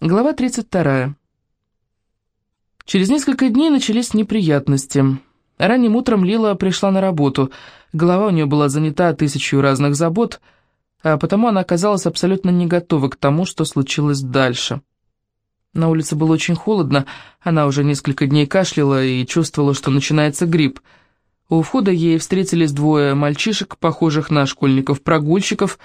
Глава 32. Через несколько дней начались неприятности. Ранним утром Лила пришла на работу. Голова у нее была занята тысячью разных забот, а потому она оказалась абсолютно не готова к тому, что случилось дальше. На улице было очень холодно, она уже несколько дней кашляла и чувствовала, что начинается грипп. У входа ей встретились двое мальчишек, похожих на школьников-прогульщиков.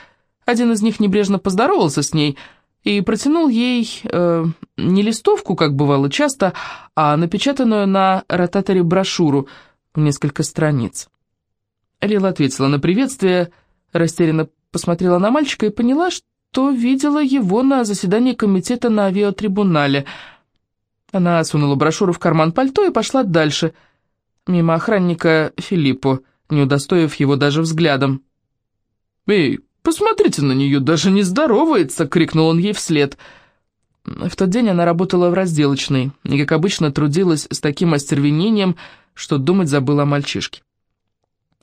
Один из них небрежно поздоровался с ней — и протянул ей э, не листовку, как бывало часто, а напечатанную на ротаторе брошюру в несколько страниц. Лила ответила на приветствие, растерянно посмотрела на мальчика и поняла, что видела его на заседании комитета на авиатрибунале. Она сунула брошюру в карман пальто и пошла дальше, мимо охранника Филиппо, не удостоив его даже взглядом. «Эй, «Посмотрите на нее, даже не здоровается!» — крикнул он ей вслед. В тот день она работала в разделочной и, как обычно, трудилась с таким остервенением, что думать забыла о мальчишке.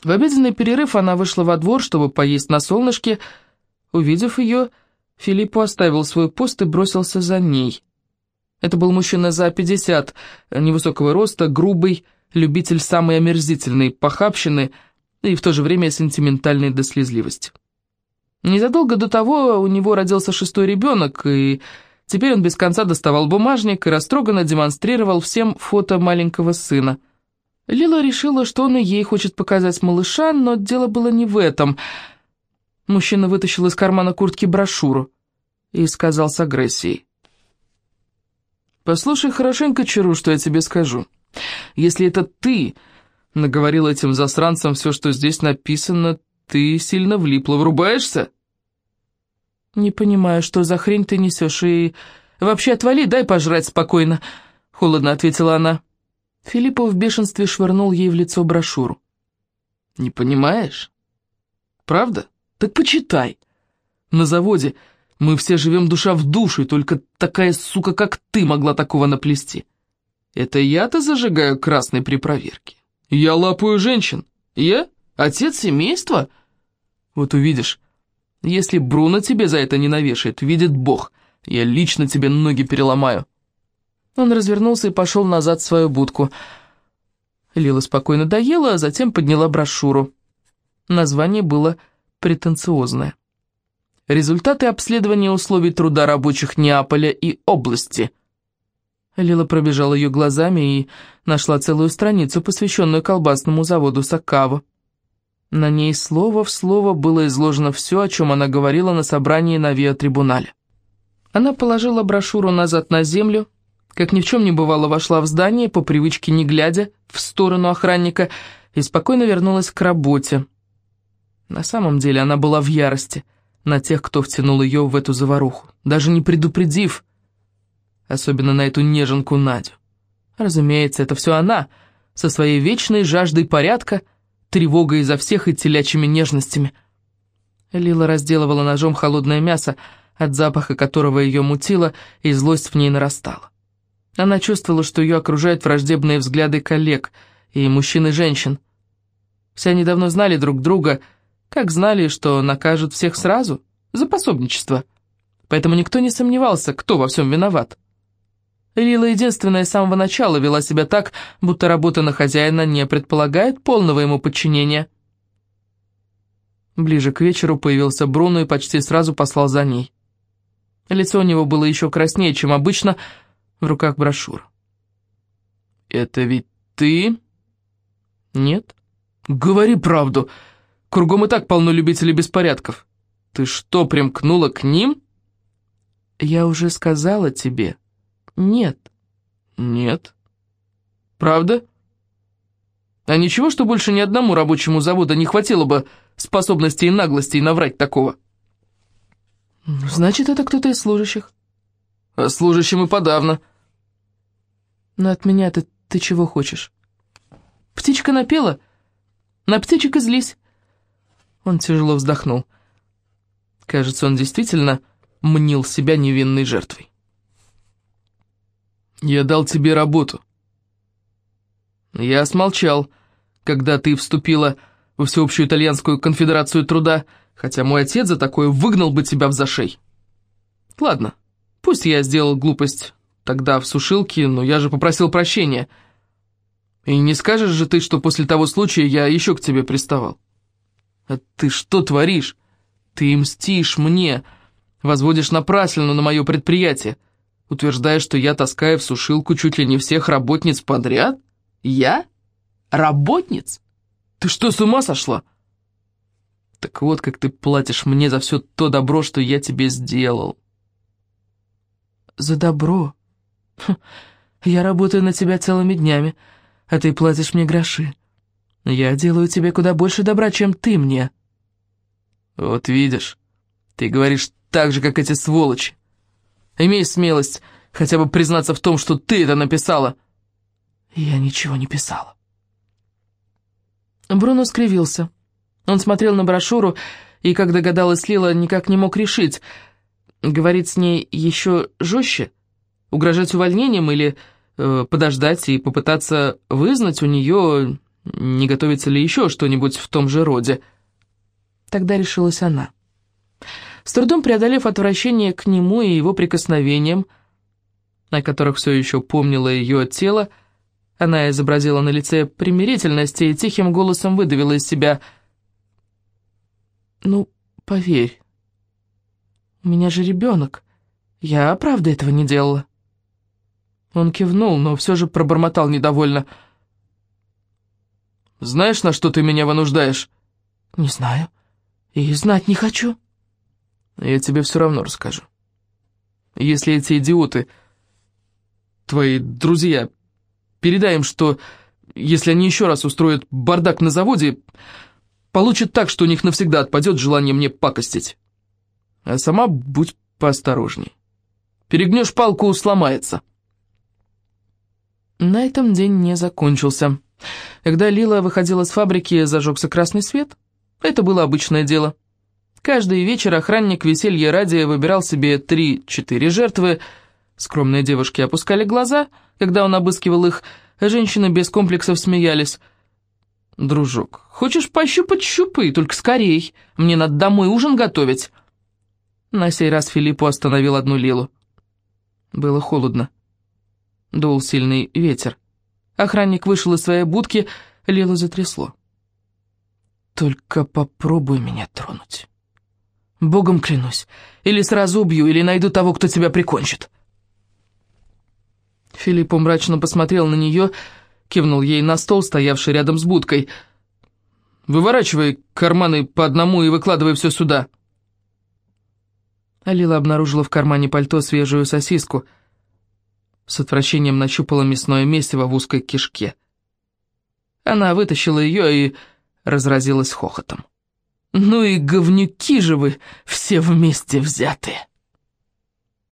В обеденный перерыв она вышла во двор, чтобы поесть на солнышке. Увидев ее, Филиппу оставил свой пост и бросился за ней. Это был мужчина за пятьдесят, невысокого роста, грубый, любитель самой омерзительной похабщины и в то же время сентиментальной до слезливости. Незадолго до того у него родился шестой ребенок, и теперь он без конца доставал бумажник и растроганно демонстрировал всем фото маленького сына. Лила решила, что он и ей хочет показать малыша, но дело было не в этом. Мужчина вытащил из кармана куртки брошюру и сказал с агрессией. «Послушай хорошенько, Чару, что я тебе скажу. Если это ты наговорил этим засранцам все, что здесь написано, ты сильно влипла, врубаешься?» «Не понимаю, что за хрень ты несешь, и... Вообще отвали, дай пожрать спокойно», — холодно ответила она. Филиппов в бешенстве швырнул ей в лицо брошюру. «Не понимаешь? Правда? Так почитай. На заводе мы все живем душа в душу, и только такая сука, как ты, могла такого наплести. Это я-то зажигаю красный при проверке. Я лапаю женщин. Я отец семейства?» Вот увидишь, если Бруно тебе за это не навешает, видит Бог, я лично тебе ноги переломаю». Он развернулся и пошел назад в свою будку. Лила спокойно доела, а затем подняла брошюру. Название было претенциозное. Результаты обследования условий труда рабочих Неаполя и области. Лила пробежала ее глазами и нашла целую страницу, посвященную колбасному заводу Сакаво. На ней слово в слово было изложено все, о чем она говорила на собрании на Виа-трибунале. Она положила брошюру назад на землю, как ни в чем не бывало вошла в здание, по привычке не глядя в сторону охранника, и спокойно вернулась к работе. На самом деле она была в ярости на тех, кто втянул ее в эту заваруху, даже не предупредив, особенно на эту неженку Надю. Разумеется, это все она, со своей вечной жаждой порядка, тревогой изо всех и телячьими нежностями. Лила разделывала ножом холодное мясо, от запаха которого ее мутило, и злость в ней нарастала. Она чувствовала, что ее окружают враждебные взгляды коллег, и мужчин и женщин. Все они давно знали друг друга, как знали, что накажут всех сразу, за пособничество. Поэтому никто не сомневался, кто во всем виноват. Лила единственная с самого начала вела себя так, будто работа на хозяина не предполагает полного ему подчинения. Ближе к вечеру появился Бруно и почти сразу послал за ней. Лицо у него было еще краснее, чем обычно, в руках брошюра. «Это ведь ты?» «Нет». «Говори правду. Кругом и так полно любителей беспорядков. Ты что, примкнула к ним?» «Я уже сказала тебе», «Нет». «Нет». «Правда?» «А ничего, что больше ни одному рабочему заводу не хватило бы способности и наглости и наврать такого?» «Значит, это кто-то из служащих». «А служащим и подавно». «Но от меня ты, ты чего хочешь?» «Птичка напела? На птичек и злись». Он тяжело вздохнул. Кажется, он действительно мнил себя невинной жертвой. Я дал тебе работу. Я смолчал, когда ты вступила во всеобщую итальянскую конфедерацию труда, хотя мой отец за такое выгнал бы тебя в зашей. Ладно, Пусть я сделал глупость тогда в сушилке, но я же попросил прощения. И не скажешь же ты, что после того случая я еще к тебе приставал? А ты что творишь? Ты мстишь мне, возводишь напраслину на мое предприятие, утверждаешь, что я таскаю в сушилку чуть ли не всех работниц подряд? Я? Работниц? Ты что, с ума сошла? Так вот, как ты платишь мне за все то добро, что я тебе сделал. За добро? Хм, я работаю на тебя целыми днями, а ты платишь мне гроши. Я делаю тебе куда больше добра, чем ты мне. Вот видишь, ты говоришь так же, как эти сволочи. Имей смелость хотя бы признаться в том, что ты это написала. Я ничего не писала. Бруно скривился. Он смотрел на брошюру и, как догадалась Лила, никак не мог решить, говорить с ней еще жестче, угрожать увольнением или э, подождать и попытаться вызнать у нее, не готовится ли еще что-нибудь в том же роде. Тогда решилась она. С трудом преодолев отвращение к нему и его прикосновениям, на которых все еще помнило ее тело, она изобразила на лице примирительность и тихим голосом выдавила из себя «Ну, поверь, у меня же ребенок, я правда этого не делала». Он кивнул, но все же пробормотал недовольно. «Знаешь, на что ты меня вынуждаешь?» «Не знаю. И знать не хочу». «Я тебе все равно расскажу. Если эти идиоты, твои друзья, передай что если они еще раз устроят бардак на заводе, получат так, что у них навсегда отпадет желание мне пакостить. А сама будь поосторожней. Перегнешь палку, сломается». На этом день не закончился. Когда Лила выходила с фабрики, зажегся красный свет. Это было обычное дело. Каждый вечер охранник веселье ради выбирал себе три-четыре жертвы. Скромные девушки опускали глаза, когда он обыскивал их, женщины без комплексов смеялись. «Дружок, хочешь пощупать щупы? Только скорей, мне надо домой ужин готовить». На сей раз Филиппу остановил одну Лилу. Было холодно. Дул сильный ветер. Охранник вышел из своей будки, Лилу затрясло. «Только попробуй меня тронуть. Богом клянусь, или сразу убью, или найду того, кто тебя прикончит». Филипп мрачно посмотрел на нее, кивнул ей на стол, стоявший рядом с будкой. «Выворачивай карманы по одному и выкладывай все сюда». Алила обнаружила в кармане пальто свежую сосиску — с отвращением нащупала мясное месиво в узкой кишке. Она вытащила ее и разразилась хохотом. «Ну и говнюки же вы все вместе взятые!»